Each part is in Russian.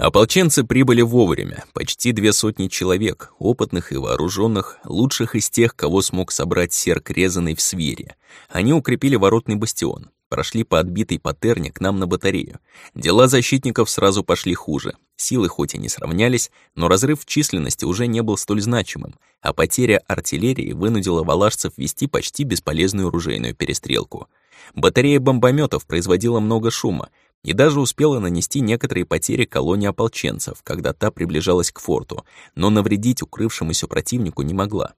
Ополченцы прибыли вовремя, почти две сотни человек, опытных и вооруженных, лучших из тех, кого смог собрать серк резанный в свире. Они укрепили воротный бастион, прошли по отбитой патерне к нам на батарею. Дела защитников сразу пошли хуже. Силы хоть и не сравнялись, но разрыв в численности уже не был столь значимым, а потеря артиллерии вынудила валашцев вести почти бесполезную ружейную перестрелку. Батарея бомбометов производила много шума, и даже успела нанести некоторые потери колонии ополченцев, когда та приближалась к форту, но навредить укрывшемуся противнику не могла.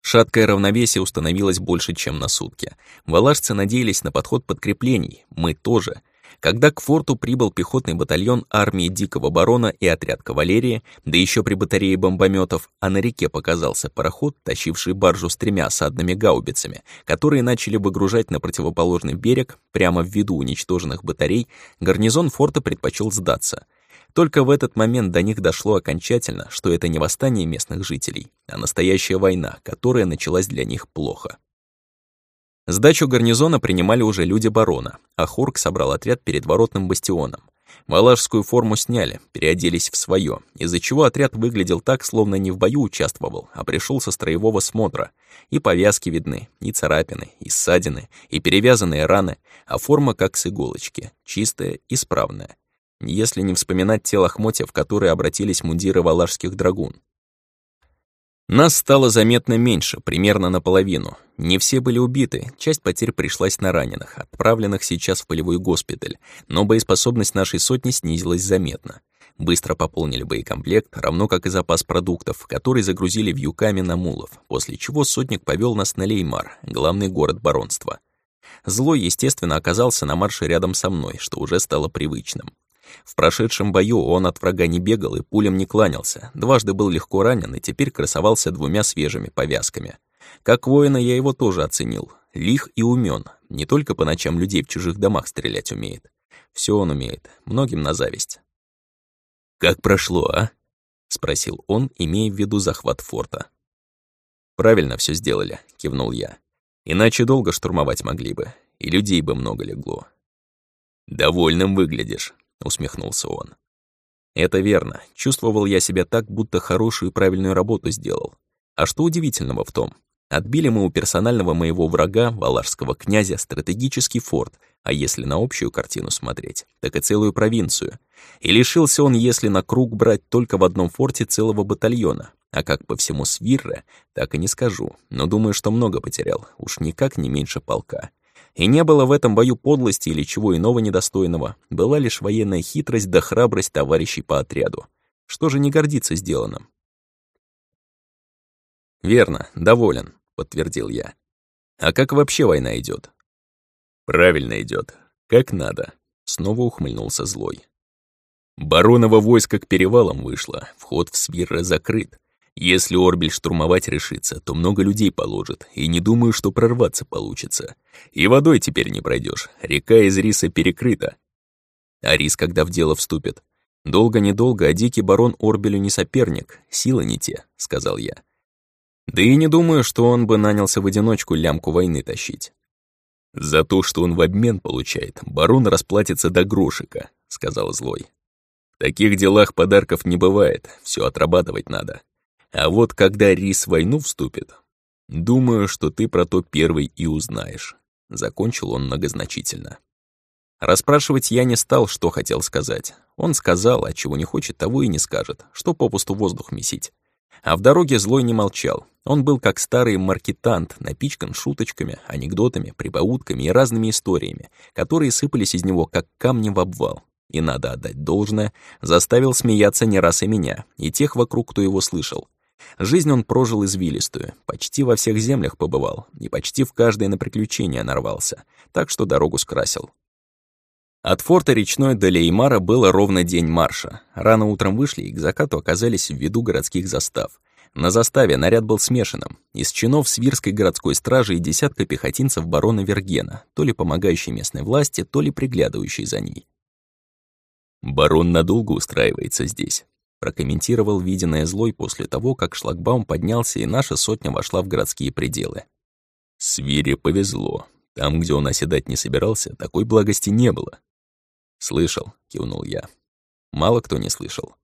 Шаткое равновесие установилось больше, чем на сутки. Валашцы надеялись на подход подкреплений, мы тоже — когда к форту прибыл пехотный батальон армии Дикого Барона и отряд кавалерии, да еще при батарее бомбометов, а на реке показался пароход, тащивший баржу с тремя осадными гаубицами, которые начали выгружать на противоположный берег, прямо в виду уничтоженных батарей, гарнизон форта предпочел сдаться. Только в этот момент до них дошло окончательно, что это не восстание местных жителей, а настоящая война, которая началась для них плохо. Сдачу гарнизона принимали уже люди барона, а Хурк собрал отряд перед воротным бастионом. Валашскую форму сняли, переоделись в свое, из-за чего отряд выглядел так, словно не в бою участвовал, а пришел со строевого смотра. И повязки видны, и царапины, и ссадины, и перевязанные раны, а форма как с иголочки, чистая, и исправная. Если не вспоминать те лохмотья, в которые обратились мундиры валашских драгун. Нас стало заметно меньше, примерно наполовину. Не все были убиты, часть потерь пришлась на раненых, отправленных сейчас в полевой госпиталь, но боеспособность нашей сотни снизилась заметно. Быстро пополнили боекомплект, равно как и запас продуктов, который загрузили в юками на мулов, после чего сотник повел нас на Леймар, главный город баронства. Злой, естественно, оказался на марше рядом со мной, что уже стало привычным. В прошедшем бою он от врага не бегал и пулям не кланялся, дважды был легко ранен и теперь красовался двумя свежими повязками. Как воина я его тоже оценил. Лих и умен, не только по ночам людей в чужих домах стрелять умеет. Все он умеет, многим на зависть. «Как прошло, а?» — спросил он, имея в виду захват форта. «Правильно все сделали», — кивнул я. «Иначе долго штурмовать могли бы, и людей бы много легло». «Довольным выглядишь», — усмехнулся он. «Это верно. Чувствовал я себя так, будто хорошую и правильную работу сделал. А что удивительного в том? Отбили мы у персонального моего врага, валашского князя, стратегический форт, а если на общую картину смотреть, так и целую провинцию. И лишился он, если на круг брать только в одном форте целого батальона. А как по всему Свирре, так и не скажу, но думаю, что много потерял, уж никак не меньше полка. И не было в этом бою подлости или чего иного недостойного. Была лишь военная хитрость да храбрость товарищей по отряду. Что же не гордиться сделанным? «Верно, доволен», — подтвердил я. «А как вообще война идет? «Правильно идет, Как надо», — снова ухмыльнулся злой. Баронова войско к перевалам вышло, вход в Свирра закрыт. Если Орбель штурмовать решится, то много людей положит, и не думаю, что прорваться получится. И водой теперь не пройдешь, река из риса перекрыта. А рис когда в дело вступит? Долго-недолго, а дикий барон Орбелю не соперник, силы не те, сказал я. Да и не думаю, что он бы нанялся в одиночку лямку войны тащить. «За то, что он в обмен получает, барон расплатится до грошика», — сказал злой. «В таких делах подарков не бывает, все отрабатывать надо. А вот когда Рис в войну вступит, думаю, что ты про то первый и узнаешь. Закончил он многозначительно. Расспрашивать я не стал, что хотел сказать. Он сказал, а чего не хочет, того и не скажет, что попусту воздух месить. А в дороге злой не молчал. Он был как старый маркетант, напичкан шуточками, анекдотами, прибаутками и разными историями, которые сыпались из него, как камни в обвал и надо отдать должное, заставил смеяться не раз и меня, и тех вокруг, кто его слышал. Жизнь он прожил извилистую, почти во всех землях побывал, и почти в каждое на приключение нарвался, так что дорогу скрасил. От форта речной до Леймара было ровно день марша. Рано утром вышли и к закату оказались в виду городских застав. На заставе наряд был смешанным. Из чинов свирской городской стражи и десятка пехотинцев барона Вергена, то ли помогающей местной власти, то ли приглядывающей за ней. «Барон надолго устраивается здесь», прокомментировал виденное злой после того, как шлагбаум поднялся и наша сотня вошла в городские пределы. Свире повезло. Там, где он оседать не собирался, такой благости не было. «Слышал», — кивнул я. Мало кто не слышал.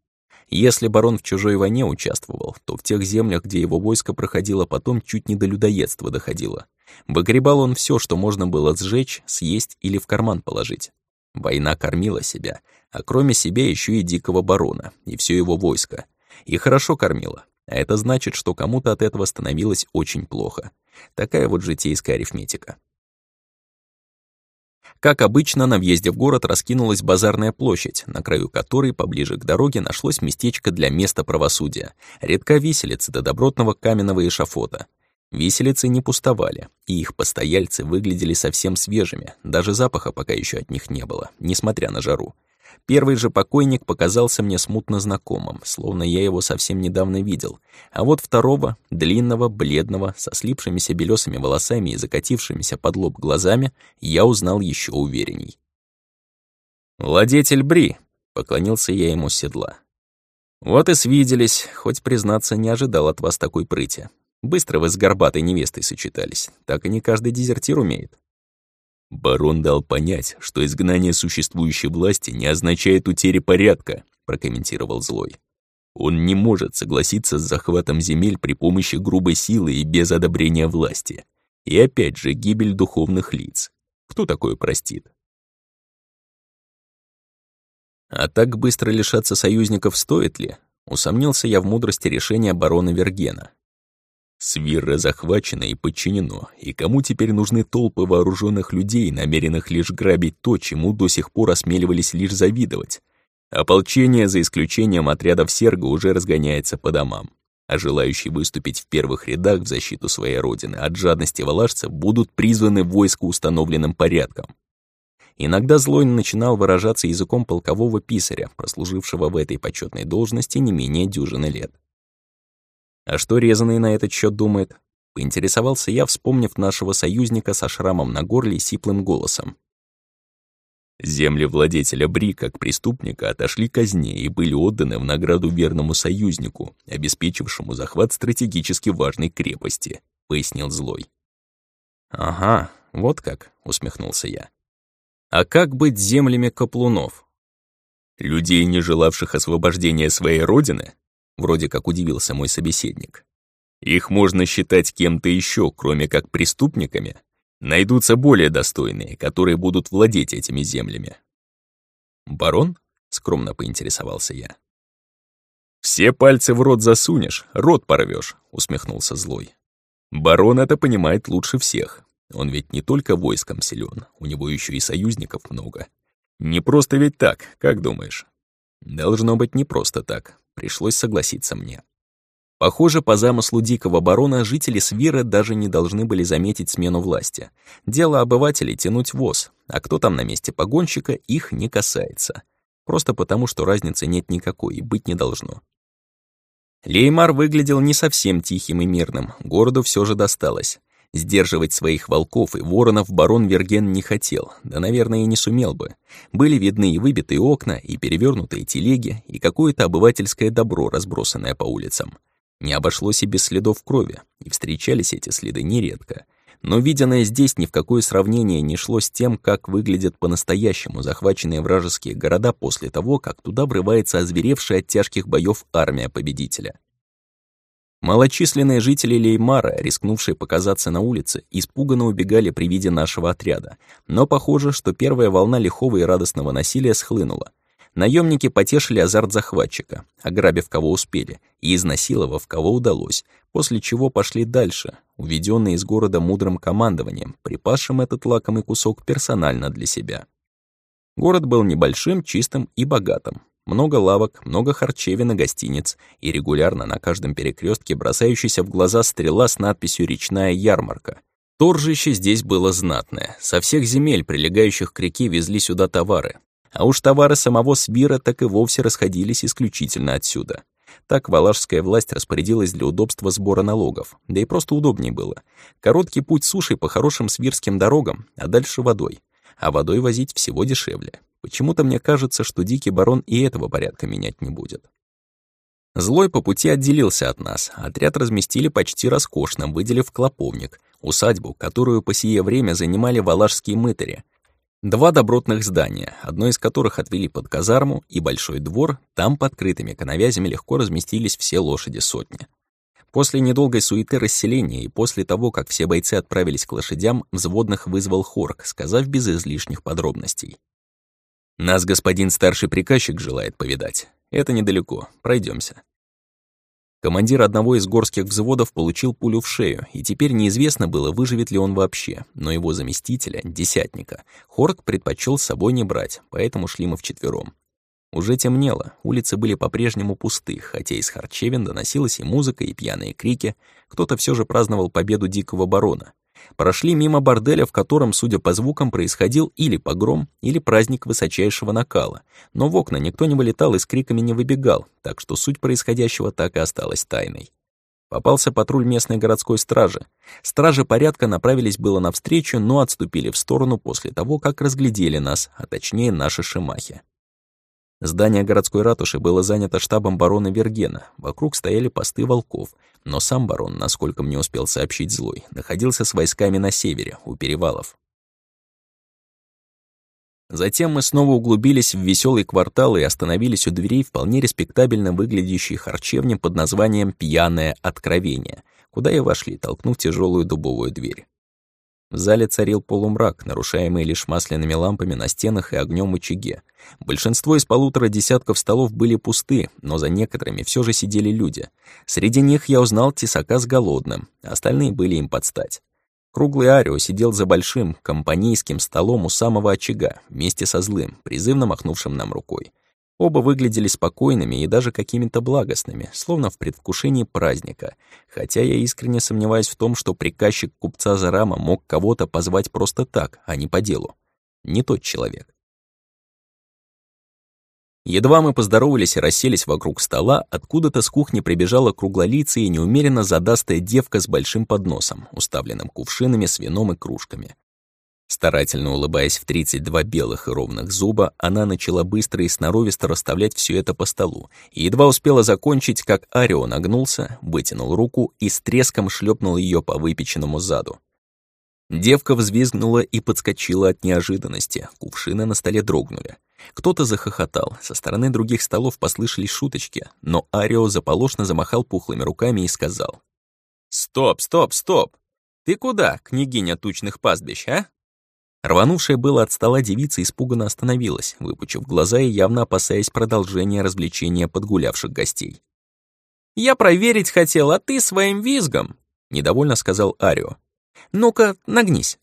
Если барон в чужой войне участвовал, то в тех землях, где его войско проходило потом, чуть не до людоедства доходило. Выгребал он все, что можно было сжечь, съесть или в карман положить. Война кормила себя, а кроме себя еще и дикого барона, и все его войско. И хорошо кормила, а это значит, что кому-то от этого становилось очень плохо. Такая вот житейская арифметика. Как обычно, на въезде в город раскинулась базарная площадь, на краю которой, поближе к дороге, нашлось местечко для места правосудия. Редка виселица до добротного каменного эшафота. Виселицы не пустовали, и их постояльцы выглядели совсем свежими, даже запаха пока еще от них не было, несмотря на жару. Первый же покойник показался мне смутно знакомым, словно я его совсем недавно видел. А вот второго, длинного, бледного, со слипшимися белесыми волосами и закатившимися под лоб глазами, я узнал еще уверенней. «Владетель Бри», — поклонился я ему с седла. «Вот и свиделись, хоть, признаться, не ожидал от вас такой прыти. Быстро вы с горбатой невестой сочетались, так и не каждый дезертир умеет». Барон дал понять, что изгнание существующей власти не означает утери порядка, прокомментировал Злой. Он не может согласиться с захватом земель при помощи грубой силы и без одобрения власти. И опять же гибель духовных лиц. Кто такое простит? А так быстро лишаться союзников стоит ли? Усомнился я в мудрости решения барона Вергена. Свирра захвачено и подчинено, и кому теперь нужны толпы вооруженных людей, намеренных лишь грабить то, чему до сих пор осмеливались лишь завидовать? Ополчение, за исключением отрядов Серга, уже разгоняется по домам, а желающие выступить в первых рядах в защиту своей родины от жадности валашцев будут призваны в войско установленным порядком. Иногда Злой начинал выражаться языком полкового писаря, прослужившего в этой почетной должности не менее дюжины лет. А что резанный на этот счет думает? Поинтересовался я, вспомнив нашего союзника со шрамом на горле и сиплым голосом. Земли владетеля Бри, как преступника, отошли казне и были отданы в награду верному союзнику, обеспечившему захват стратегически важной крепости, пояснил Злой. «Ага, вот как», — усмехнулся я. «А как быть землями каплунов?» «Людей, не желавших освобождения своей родины?» Вроде как удивился мой собеседник. Их можно считать кем-то еще, кроме как преступниками. Найдутся более достойные, которые будут владеть этими землями. «Барон?» — скромно поинтересовался я. «Все пальцы в рот засунешь, рот порвешь», — усмехнулся злой. «Барон это понимает лучше всех. Он ведь не только войском силен, у него еще и союзников много. Не просто ведь так, как думаешь?» «Должно быть не просто так», Пришлось согласиться мне. Похоже, по замыслу дикого барона жители Свира даже не должны были заметить смену власти. Дело обывателей — тянуть воз, а кто там на месте погонщика, их не касается. Просто потому, что разницы нет никакой и быть не должно. Леймар выглядел не совсем тихим и мирным, городу все же досталось. Сдерживать своих волков и воронов барон Верген не хотел, да, наверное, и не сумел бы. Были видны и выбитые окна, и перевернутые телеги, и какое-то обывательское добро, разбросанное по улицам. Не обошлось и без следов крови, и встречались эти следы нередко. Но виденное здесь ни в какое сравнение не шло с тем, как выглядят по-настоящему захваченные вражеские города после того, как туда врывается озверевшая от тяжких боев армия победителя. Малочисленные жители Леймара, рискнувшие показаться на улице, испуганно убегали при виде нашего отряда. Но похоже, что первая волна лихого и радостного насилия схлынула. Наемники потешили азарт захватчика, ограбив кого успели, и изнасиловав кого удалось, после чего пошли дальше, уведенные из города мудрым командованием, припасшим этот лакомый кусок персонально для себя. Город был небольшим, чистым и богатым. Много лавок, много харчевин и гостиниц, и регулярно на каждом перекрестке бросающаяся в глаза стрела с надписью «Речная ярмарка». Торжище здесь было знатное. Со всех земель, прилегающих к реке, везли сюда товары. А уж товары самого Свира так и вовсе расходились исключительно отсюда. Так валашская власть распорядилась для удобства сбора налогов, да и просто удобнее было. Короткий путь сушей по хорошим свирским дорогам, а дальше водой. А водой возить всего дешевле. Почему-то мне кажется, что дикий барон и этого порядка менять не будет. Злой по пути отделился от нас. Отряд разместили почти роскошно, выделив клоповник, усадьбу, которую по сие время занимали валашские мытари. Два добротных здания, одно из которых отвели под казарму, и большой двор, там под крытыми коновязями легко разместились все лошади сотни. После недолгой суеты расселения и после того, как все бойцы отправились к лошадям, взводных вызвал Хорк, сказав без излишних подробностей. «Нас господин старший приказчик желает повидать. Это недалеко, пройдемся. Командир одного из горских взводов получил пулю в шею, и теперь неизвестно было, выживет ли он вообще, но его заместителя, десятника, Хорк предпочел с собой не брать, поэтому шли мы вчетвером. Уже темнело, улицы были по-прежнему пусты, хотя из харчевин доносилась и музыка, и пьяные крики, кто-то все же праздновал победу дикого барона. Прошли мимо борделя, в котором, судя по звукам, происходил или погром, или праздник высочайшего накала. Но в окна никто не вылетал и с криками не выбегал, так что суть происходящего так и осталась тайной. Попался патруль местной городской стражи. Стражи порядка направились было навстречу, но отступили в сторону после того, как разглядели нас, а точнее наши шимахи. Здание городской ратуши было занято штабом барона Вергена, вокруг стояли посты волков, но сам барон, насколько мне успел сообщить Злой, находился с войсками на севере, у перевалов. Затем мы снова углубились в веселый квартал и остановились у дверей вполне респектабельно выглядящей харчевни под названием «Пьяное откровение», куда и вошли, толкнув тяжелую дубовую дверь. В зале царил полумрак, нарушаемый лишь масляными лампами на стенах и огнем очаге. Большинство из полутора десятков столов были пусты, но за некоторыми все же сидели люди. Среди них я узнал тесака с голодным, остальные были им под стать. Круглый Арио сидел за большим компанейским столом у самого очага, вместе со злым, призывно махнувшим нам рукой. Оба выглядели спокойными и даже какими-то благостными, словно в предвкушении праздника, хотя я искренне сомневаюсь в том, что приказчик купца Зарама мог кого-то позвать просто так, а не по делу. Не тот человек. Едва мы поздоровались и расселись вокруг стола, откуда-то с кухни прибежала круглолицая и неумеренно задастая девка с большим подносом, уставленным кувшинами с вином и кружками. Старательно улыбаясь в 32 белых и ровных зуба, она начала быстро и сноровисто расставлять все это по столу, и едва успела закончить, как Арио нагнулся, вытянул руку и с треском шлепнул ее по выпеченному заду. Девка взвизгнула и подскочила от неожиданности, кувшины на столе дрогнули. Кто-то захохотал, со стороны других столов послышались шуточки, но Арио заполошно замахал пухлыми руками и сказал. «Стоп, стоп, стоп! Ты куда, княгиня тучных пастбищ, а?» Рванувшая было от стола девица испуганно остановилась, выпучив глаза и явно опасаясь продолжения развлечения подгулявших гостей. «Я проверить хотел, а ты своим визгом!» — недовольно сказал Арио. «Ну-ка, нагнись!»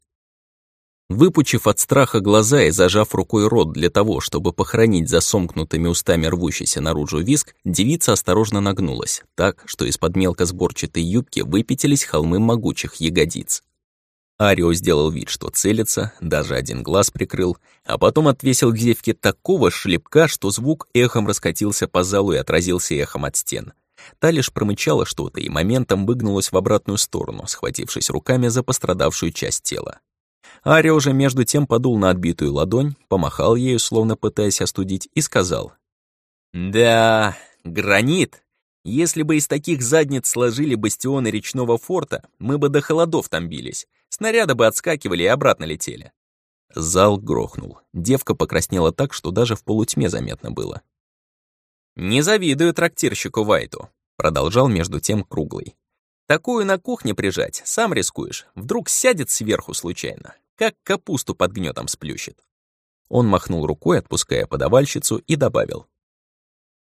Выпучив от страха глаза и зажав рукой рот для того, чтобы похоронить за сомкнутыми устами рвущийся наружу виск, девица осторожно нагнулась, так, что из-под мелко сборчатой юбки выпятились холмы могучих ягодиц. Арио сделал вид, что целится, даже один глаз прикрыл, а потом отвесил к девке такого шлепка, что звук эхом раскатился по залу и отразился эхом от стен. Та лишь промычала что-то и моментом выгнулась в обратную сторону, схватившись руками за пострадавшую часть тела. Арио же между тем подул на отбитую ладонь, помахал ею, словно пытаясь остудить, и сказал. «Да, гранит. Если бы из таких задниц сложили бастионы речного форта, мы бы до холодов там бились. Снаряды бы отскакивали и обратно летели. Зал грохнул. Девка покраснела так, что даже в полутьме заметно было. «Не завидую трактирщику Вайту», — продолжал между тем Круглый. «Такую на кухне прижать, сам рискуешь. Вдруг сядет сверху случайно, как капусту под гнетом сплющит». Он махнул рукой, отпуская подавальщицу, и добавил.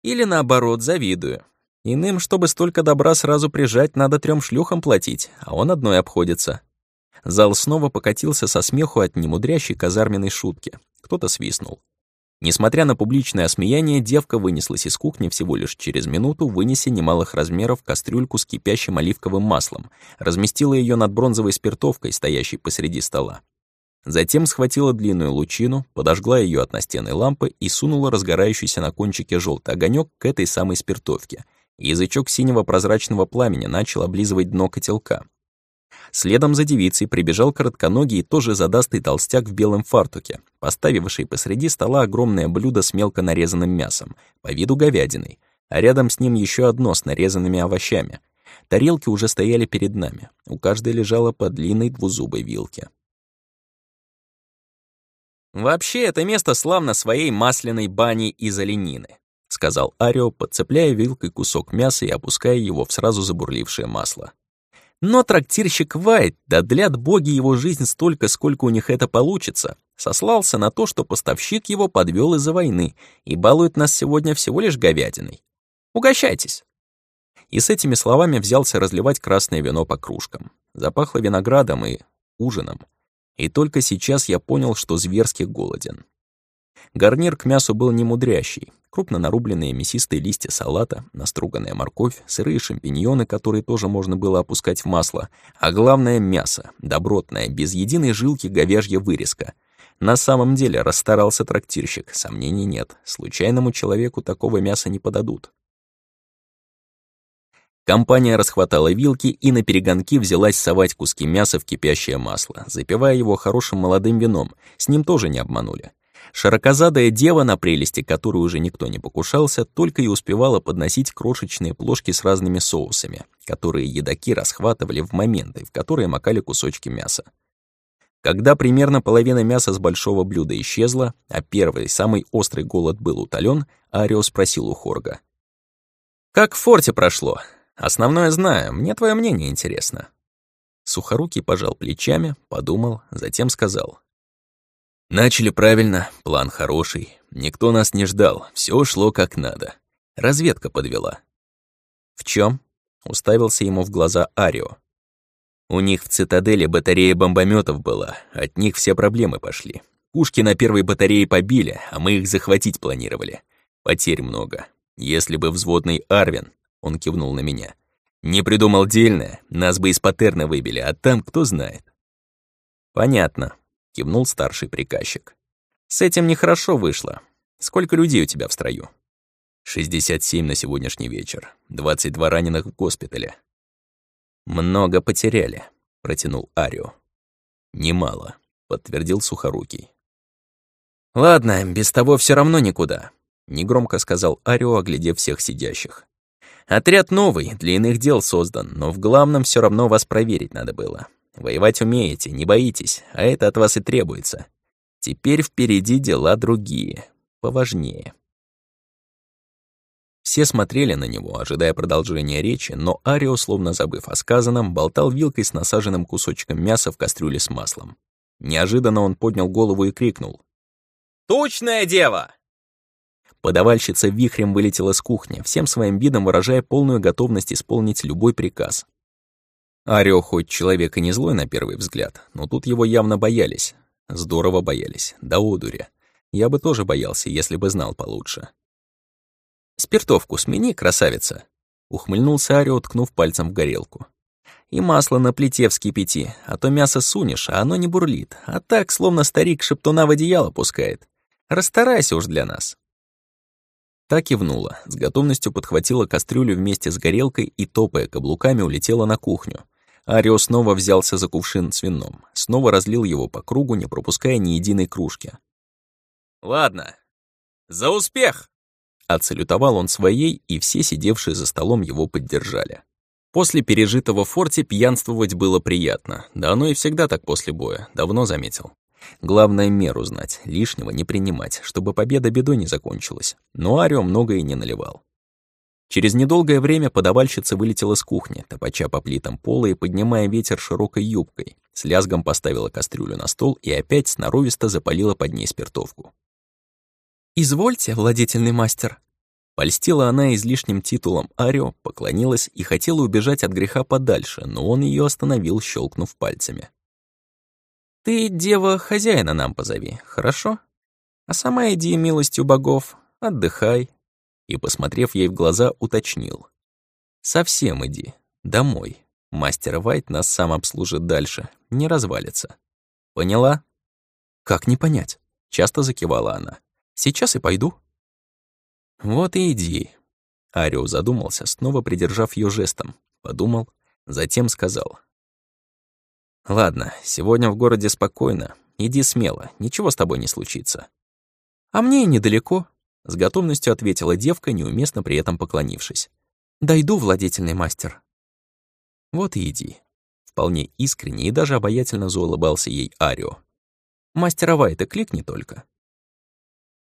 «Или наоборот, завидую. Иным, чтобы столько добра сразу прижать, надо трем шлюхам платить, а он одной обходится. Зал снова покатился со смеху от немудрящей казарменной шутки. Кто-то свистнул. Несмотря на публичное осмеяние, девка вынеслась из кухни всего лишь через минуту, вынеся немалых размеров кастрюльку с кипящим оливковым маслом, разместила ее над бронзовой спиртовкой, стоящей посреди стола. Затем схватила длинную лучину, подожгла ее от настенной лампы и сунула разгорающийся на кончике желтый огонек к этой самой спиртовке. Язычок синего прозрачного пламени начал облизывать дно котелка, Следом за девицей прибежал коротконогий, тоже задастый толстяк в белом фартуке, поставивший посреди стола огромное блюдо с мелко нарезанным мясом, по виду говядиной, а рядом с ним еще одно с нарезанными овощами. Тарелки уже стояли перед нами, у каждой лежала по длинной двузубой вилке. Вообще, это место славно своей масляной баней из оленины, сказал Арио, подцепляя вилкой кусок мяса и опуская его в сразу забурлившее масло. Но трактирщик Вайт, да длят боги его жизнь столько, сколько у них это получится, сослался на то, что поставщик его подвел из-за войны и балует нас сегодня всего лишь говядиной. Угощайтесь. И с этими словами взялся разливать красное вино по кружкам. Запахло виноградом и ужином. И только сейчас я понял, что зверски голоден. Гарнир к мясу был немудрящий. Крупно нарубленные мясистые листья салата, наструганная морковь, сырые шампиньоны, которые тоже можно было опускать в масло, а главное — мясо, добротное, без единой жилки говяжья вырезка. На самом деле расстарался трактирщик, сомнений нет, случайному человеку такого мяса не подадут. Компания расхватала вилки и на перегонки взялась совать куски мяса в кипящее масло, запивая его хорошим молодым вином, с ним тоже не обманули. Широкозадая дева, на прелести которой уже никто не покушался, только и успевала подносить крошечные плошки с разными соусами, которые едоки расхватывали в моменты, в которые макали кусочки мяса. Когда примерно половина мяса с большого блюда исчезла, а первый, самый острый голод был утолен, Арио спросил у Хорга. «Как в форте прошло? Основное знаю, мне твое мнение интересно». Сухорукий пожал плечами, подумал, затем сказал. Начали правильно, план хороший. Никто нас не ждал, все шло как надо. Разведка подвела. В чем? Уставился ему в глаза Арио. У них в цитадели батарея бомбометов была, от них все проблемы пошли. Пушки на первой батарее побили, а мы их захватить планировали. Потерь много. Если бы взводный Арвин, он кивнул на меня, не придумал дельное, нас бы из патерна выбили, а там кто знает. Понятно, — кивнул старший приказчик. «С этим нехорошо вышло. Сколько людей у тебя в строю?» «67 на сегодняшний вечер. 22 раненых в госпитале». «Много потеряли», — протянул Арио. «Немало», — подтвердил Сухорукий. «Ладно, без того все равно никуда», — негромко сказал Арио, оглядев всех сидящих. «Отряд новый, для иных дел создан, но в главном все равно вас проверить надо было. Воевать умеете, не боитесь, а это от вас и требуется. Теперь впереди дела другие, поважнее. Все смотрели на него, ожидая продолжения речи, но Арио, словно забыв о сказанном, болтал вилкой с насаженным кусочком мяса в кастрюле с маслом. Неожиданно он поднял голову и крикнул. «Тучная дева!» Подавальщица вихрем вылетела с кухни, всем своим видом выражая полную готовность исполнить любой приказ, Арио хоть человек и не злой на первый взгляд, но тут его явно боялись. Здорово боялись, да одуря. Я бы тоже боялся, если бы знал получше. «Спиртовку смени, красавица!» Ухмыльнулся Арио, ткнув пальцем в горелку. «И масло на плите вскипяти, а то мясо сунешь, а оно не бурлит, а так, словно старик шептуна в одеяло пускает. Расстарайся уж для нас!» Так кивнула, с готовностью подхватила кастрюлю вместе с горелкой и, топая каблуками, улетела на кухню, Арио снова взялся за кувшин с вином, снова разлил его по кругу, не пропуская ни единой кружки. «Ладно, за успех!» Отсалютовал он своей, и все сидевшие за столом его поддержали. После пережитого в форте пьянствовать было приятно, да оно и всегда так после боя, давно заметил. Главное меру знать, лишнего не принимать, чтобы победа бедой не закончилась. Но Арио многое не наливал. Через недолгое время подавальщица вылетела с кухни, топача по плитам пола и поднимая ветер широкой юбкой, с лязгом поставила кастрюлю на стол и опять сноровисто запалила под ней спиртовку. «Извольте, владетельный мастер!» Польстила она излишним титулом Арио, поклонилась и хотела убежать от греха подальше, но он ее остановил, щелкнув пальцами. «Ты, дева, хозяина нам позови, хорошо? А сама иди, милостью богов, отдыхай, и, посмотрев ей в глаза, уточнил. «Совсем иди. Домой. Мастер Вайт нас сам обслужит дальше. Не развалится. Поняла?» «Как не понять?» — часто закивала она. «Сейчас и пойду». «Вот и иди». Арио задумался, снова придержав ее жестом. Подумал, затем сказал. «Ладно, сегодня в городе спокойно. Иди смело, ничего с тобой не случится». «А мне и недалеко», с готовностью ответила девка, неуместно при этом поклонившись. «Дойду, владетельный мастер». «Вот и иди». Вполне искренне и даже обаятельно заулыбался ей Арио. Мастера Вайта кликни только.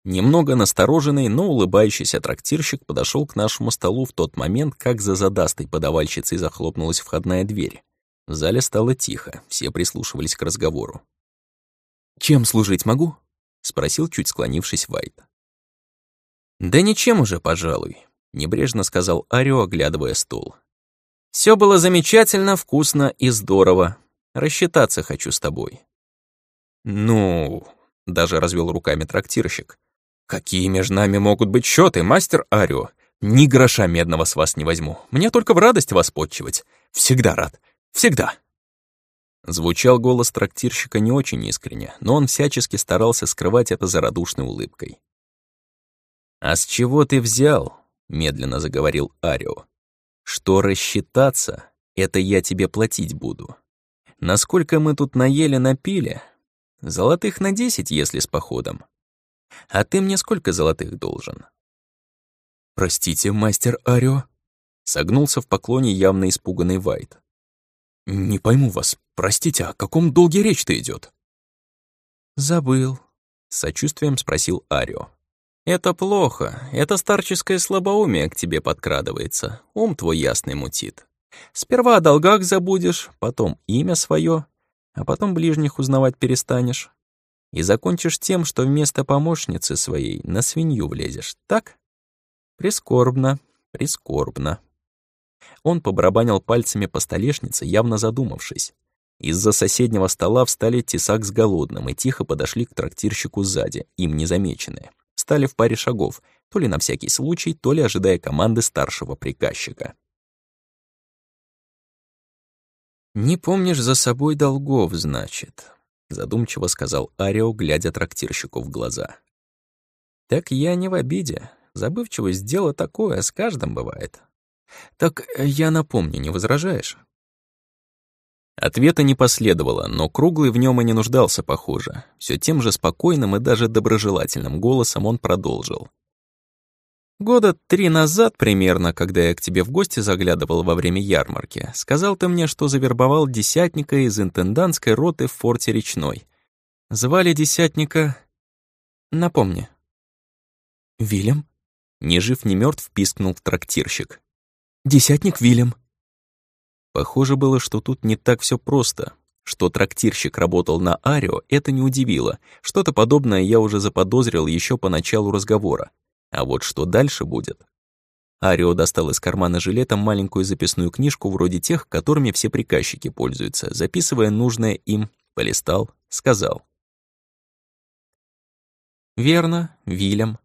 Немного настороженный, но улыбающийся трактирщик подошел к нашему столу в тот момент, как за задастой подавальщицей захлопнулась входная дверь. В зале стало тихо, все прислушивались к разговору. «Чем служить могу?» — спросил, чуть склонившись Вайт. «Да ничем уже, пожалуй», — небрежно сказал Арио, оглядывая стол. Все было замечательно, вкусно и здорово. Рассчитаться хочу с тобой». «Ну...» — даже развел руками трактирщик. «Какие между нами могут быть счеты, мастер Арио? Ни гроша медного с вас не возьму. Мне только в радость вас подчивать. Всегда рад. Всегда». Звучал голос трактирщика не очень искренне, но он всячески старался скрывать это за радушной улыбкой. «А с чего ты взял?» — медленно заговорил Арио. «Что рассчитаться, это я тебе платить буду. Насколько мы тут наели-напили? Золотых на десять, если с походом. А ты мне сколько золотых должен?» «Простите, мастер Арио», — согнулся в поклоне явно испуганный Вайт. «Не пойму вас. Простите, о каком долге речь-то идет? «Забыл», — сочувствием спросил Арио. «Это плохо. Это старческое слабоумие к тебе подкрадывается. Ум твой ясный мутит. Сперва о долгах забудешь, потом имя свое, а потом ближних узнавать перестанешь. И закончишь тем, что вместо помощницы своей на свинью влезешь, так? Прискорбно, прискорбно». Он побарабанил пальцами по столешнице, явно задумавшись. Из-за соседнего стола встали тесак с голодным и тихо подошли к трактирщику сзади, им незамеченные. Стали в паре шагов, то ли на всякий случай, то ли ожидая команды старшего приказчика. «Не помнишь за собой долгов, значит», — задумчиво сказал Арио, глядя трактирщику в глаза. «Так я не в обиде. Забывчивость — дело такое, с каждым бывает. Так я напомню, не возражаешь?» Ответа не последовало, но Круглый в нем и не нуждался, похоже. Все тем же спокойным и даже доброжелательным голосом он продолжил. «Года три назад примерно, когда я к тебе в гости заглядывал во время ярмарки, сказал ты мне, что завербовал десятника из интендантской роты в форте Речной. Звали десятника... Напомни». «Вильям?» Ни жив, ни мертв пискнул трактирщик. «Десятник Вильям». Похоже было, что тут не так все просто. Что трактирщик работал на Арио, это не удивило. Что-то подобное я уже заподозрил еще по началу разговора. А вот что дальше будет? Арио достал из кармана жилета маленькую записную книжку вроде тех, которыми все приказчики пользуются, записывая нужное им, полистал, сказал. «Верно, Вильям,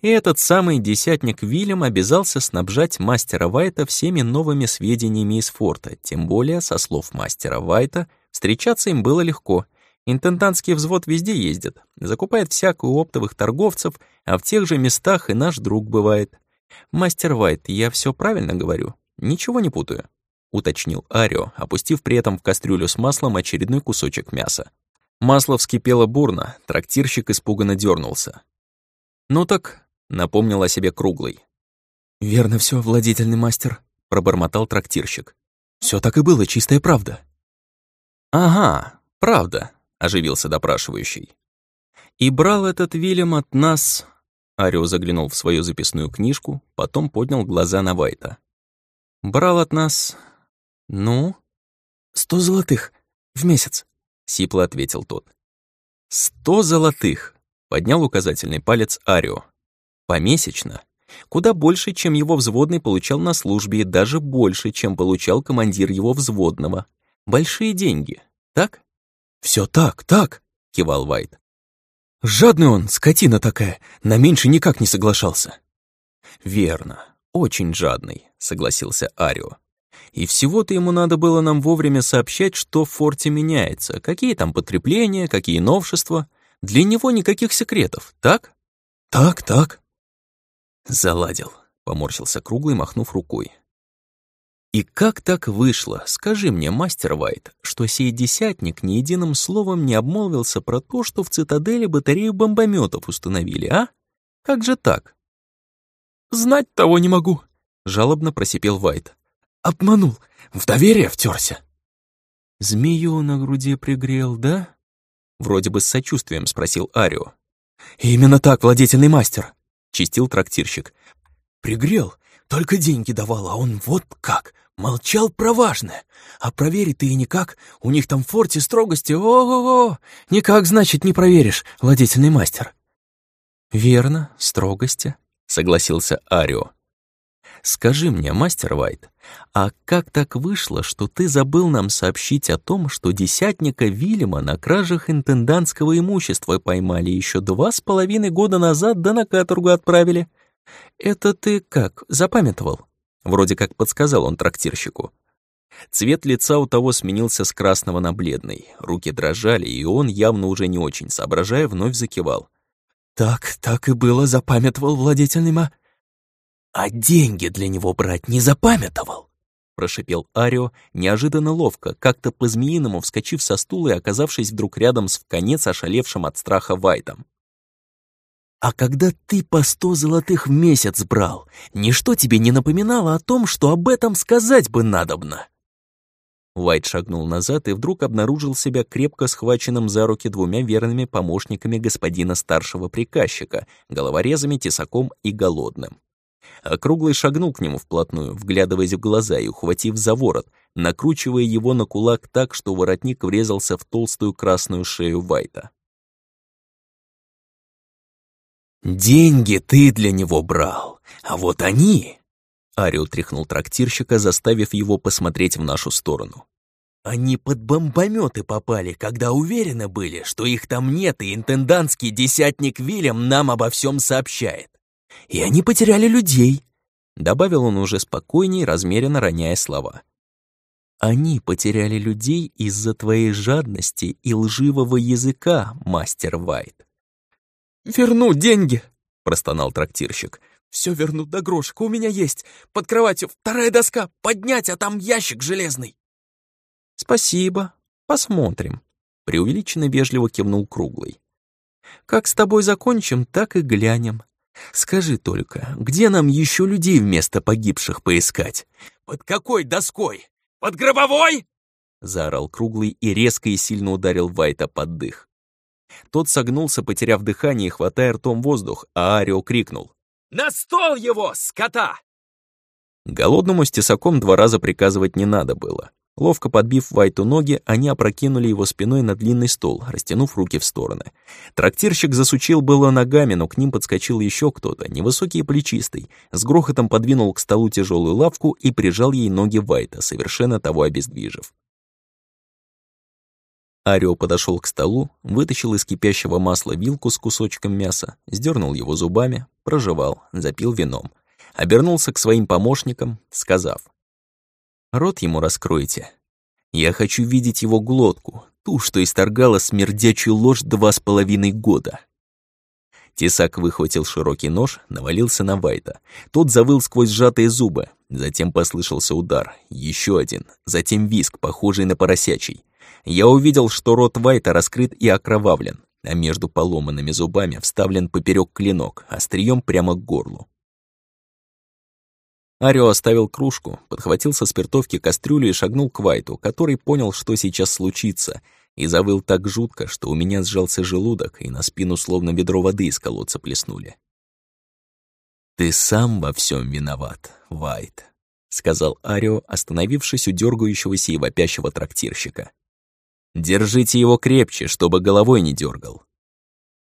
и этот самый десятник Вильям обязался снабжать мастера Вайта всеми новыми сведениями из форта, тем более, со слов мастера Вайта, встречаться им было легко. Интендантский взвод везде ездит, закупает всякую оптовых торговцев, а в тех же местах и наш друг бывает. «Мастер Вайт, я все правильно говорю? Ничего не путаю?» — уточнил Арио, опустив при этом в кастрюлю с маслом очередной кусочек мяса. Масло вскипело бурно, трактирщик испуганно дернулся. «Ну так, напомнил о себе круглый. «Верно все, владетельный мастер», — пробормотал трактирщик. Все так и было, чистая правда». «Ага, правда», — оживился допрашивающий. «И брал этот Вильям от нас...» Арио заглянул в свою записную книжку, потом поднял глаза на Вайта. «Брал от нас... ну...» «Сто золотых в месяц», — сипло ответил тот. «Сто золотых», — поднял указательный палец Арио. Помесячно. Куда больше, чем его взводный получал на службе, и даже больше, чем получал командир его взводного. Большие деньги, так? Все так, так», — кивал Вайт. «Жадный он, скотина такая, на меньше никак не соглашался». «Верно, очень жадный», — согласился Арио. «И всего-то ему надо было нам вовремя сообщать, что в форте меняется, какие там потребления, какие новшества. Для него никаких секретов, так?» «Так, так», «Заладил», — поморщился Круглый, махнув рукой. «И как так вышло, скажи мне, мастер Вайт, что сей десятник ни единым словом не обмолвился про то, что в цитадели батарею бомбометов установили, а? Как же так?» «Знать того не могу», — жалобно просипел Вайт. «Обманул, в доверие втерся». «Змею на груди пригрел, да?» Вроде бы с сочувствием спросил Арио. «Именно так, владетельный мастер», — чистил трактирщик. «Пригрел, только деньги давал, а он вот как, молчал про важное. А проверить ты и никак, у них там в форте строгости, о-о-о, никак, значит, не проверишь, владетельный мастер». «Верно, строгости», — согласился Арио. «Скажи мне, мастер Вайт, а как так вышло, что ты забыл нам сообщить о том, что десятника Вильяма на кражах интендантского имущества поймали еще два с половиной года назад, да на каторгу отправили? Это ты как, запамятовал?» Вроде как подсказал он трактирщику. Цвет лица у того сменился с красного на бледный, руки дрожали, и он, явно уже не очень соображая, вновь закивал. «Так, так и было, запамятовал владетельный ма...» «А деньги для него брать не запамятовал?» прошипел Арио, неожиданно ловко, как-то по-змеиному вскочив со стула и оказавшись вдруг рядом с вконец ошалевшим от страха Вайтом. «А когда ты по сто золотых в месяц брал, ничто тебе не напоминало о том, что об этом сказать бы надобно?» Уайт шагнул назад и вдруг обнаружил себя крепко схваченным за руки двумя верными помощниками господина старшего приказчика, головорезами, тесаком и голодным. Округлый шагнул к нему вплотную, вглядываясь в глаза и ухватив за ворот, накручивая его на кулак так, что воротник врезался в толстую красную шею Вайта. «Деньги ты для него брал, а вот они...» Арио тряхнул трактирщика, заставив его посмотреть в нашу сторону. Они под бомбометы попали, когда уверены были, что их там нет, и интендантский десятник Вильям нам обо всем сообщает. И они потеряли людей, добавил он уже спокойней, размеренно роняя слова. Они потеряли людей из-за твоей жадности и лживого языка, мастер Вайт. «Верну деньги!» — простонал трактирщик. Все верну до грошика, у меня есть. Под кроватью вторая доска, поднять, а там ящик железный. Спасибо, посмотрим. Преувеличенно вежливо кивнул Круглый. Как с тобой закончим, так и глянем. Скажи только, где нам еще людей вместо погибших поискать? Под какой доской? Под гробовой? Заорал Круглый и резко и сильно ударил Вайта под дых. Тот согнулся, потеряв дыхание хватая ртом воздух, а Арио крикнул. На стол его, скота!» Голодному с тесаком два раза приказывать не надо было. Ловко подбив Вайту ноги, они опрокинули его спиной на длинный стол, растянув руки в стороны. Трактирщик засучил было ногами, но к ним подскочил еще кто-то, невысокий и плечистый, с грохотом подвинул к столу тяжелую лавку и прижал ей ноги Вайта, совершенно того обездвижив. Арио подошел к столу, вытащил из кипящего масла вилку с кусочком мяса, сдернул его зубами, прожевал, запил вином. Обернулся к своим помощникам, сказав. «Рот ему раскройте. Я хочу видеть его глотку, ту, что исторгала смердячую ложь два с половиной года». Тесак выхватил широкий нож, навалился на Вайта. Тот завыл сквозь сжатые зубы. Затем послышался удар, еще один, затем виск, похожий на поросячий. Я увидел, что рот Вайта раскрыт и окровавлен а между поломанными зубами вставлен поперек клинок, острием прямо к горлу. Арио оставил кружку, подхватил со спиртовки кастрюлю и шагнул к Вайту, который понял, что сейчас случится, и завыл так жутко, что у меня сжался желудок, и на спину словно ведро воды из колодца плеснули. «Ты сам во всем виноват, Вайт», — сказал Арио, остановившись у дергающегося и вопящего трактирщика. Держите его крепче, чтобы головой не дергал.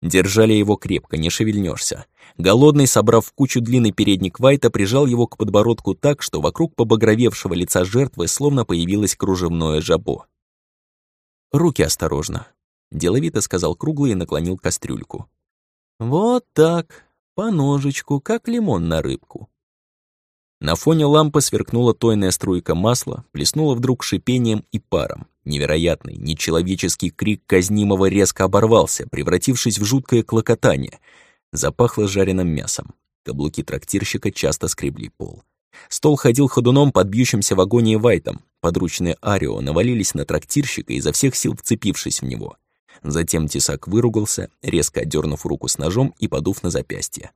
Держали его крепко, не шевельнешься. Голодный, собрав в кучу длинный передник Вайта, прижал его к подбородку так, что вокруг побагровевшего лица жертвы словно появилось кружевное жабо. «Руки осторожно», — деловито сказал Круглый и наклонил кастрюльку. «Вот так, по ножечку, как лимон на рыбку». На фоне лампы сверкнула тойная струйка масла, плеснула вдруг шипением и паром. Невероятный, нечеловеческий крик казнимого резко оборвался, превратившись в жуткое клокотание. Запахло жареным мясом. Каблуки трактирщика часто скребли пол. Стол ходил ходуном под бьющимся в агонии Вайтом. Подручные Арио навалились на трактирщика, изо всех сил вцепившись в него. Затем тесак выругался, резко отдернув руку с ножом и подув на запястье.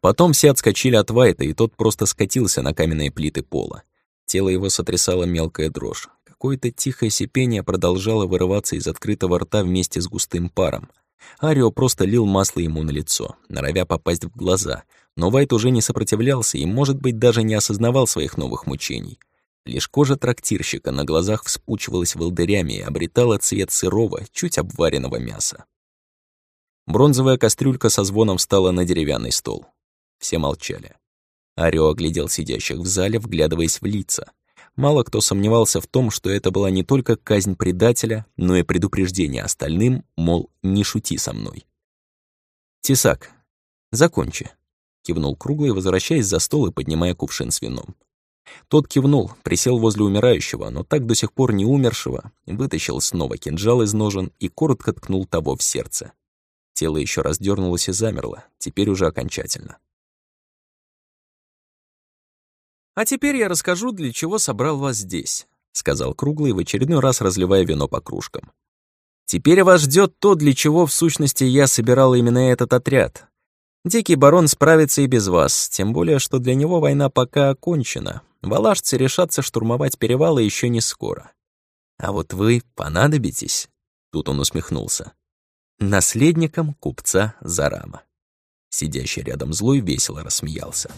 Потом все отскочили от Вайта, и тот просто скатился на каменные плиты пола. Тело его сотрясало мелкая дрожь. какое-то тихое сипение продолжало вырываться из открытого рта вместе с густым паром. Арио просто лил масло ему на лицо, норовя попасть в глаза, но Вайт уже не сопротивлялся и, может быть, даже не осознавал своих новых мучений. Лишь кожа трактирщика на глазах вспучивалась волдырями и обретала цвет сырого, чуть обваренного мяса. Бронзовая кастрюлька со звоном встала на деревянный стол. Все молчали. Арио оглядел сидящих в зале, вглядываясь в лица. Мало кто сомневался в том, что это была не только казнь предателя, но и предупреждение остальным, мол, не шути со мной. «Тесак, закончи», — кивнул Круглый, возвращаясь за стол и поднимая кувшин с вином. Тот кивнул, присел возле умирающего, но так до сих пор не умершего, вытащил снова кинжал из ножен и коротко ткнул того в сердце. Тело еще раз дернулось и замерло, теперь уже окончательно. «А теперь я расскажу, для чего собрал вас здесь», — сказал Круглый, в очередной раз разливая вино по кружкам. «Теперь вас ждет то, для чего, в сущности, я собирал именно этот отряд. Дикий барон справится и без вас, тем более, что для него война пока окончена. Валашцы решатся штурмовать перевалы еще не скоро. А вот вы понадобитесь?» Тут он усмехнулся. «Наследником купца Зарама». Сидящий рядом злой весело рассмеялся.